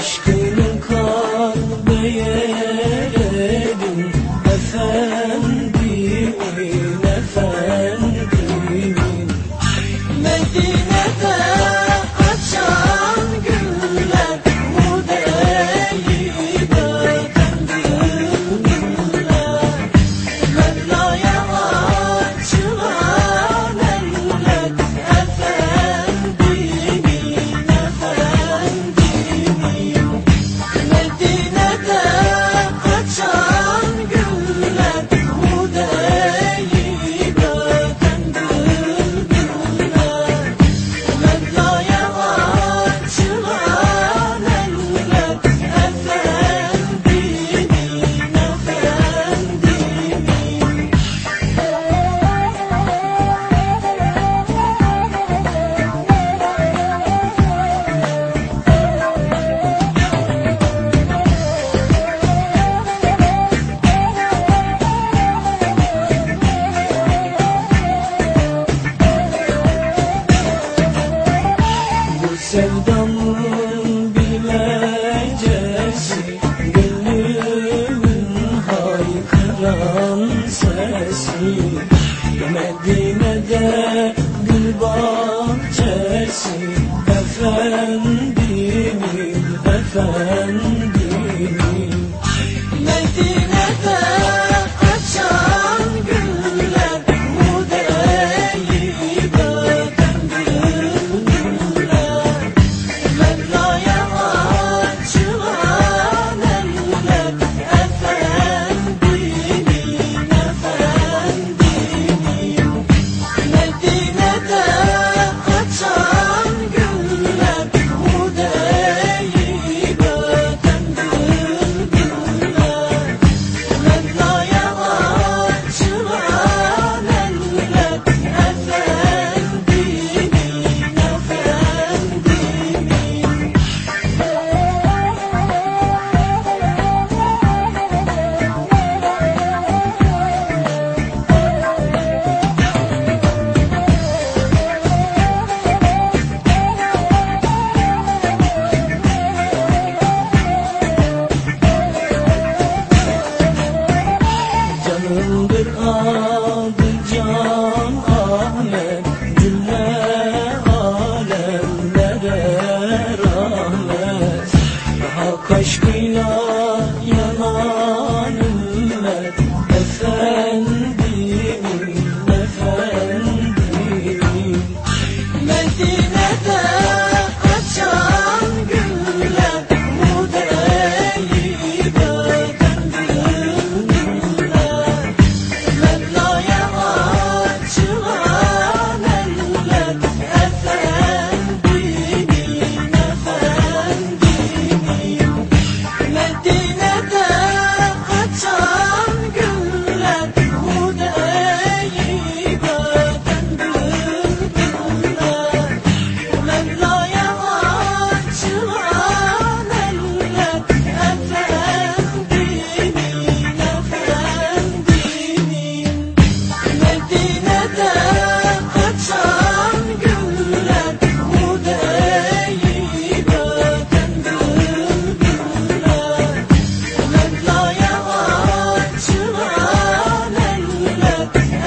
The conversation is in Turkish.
aşkının kalbeye sevdamın bilmecesi Gönlümün haykıran sesi. Medine'de gül bahçesi Kashmir. Bring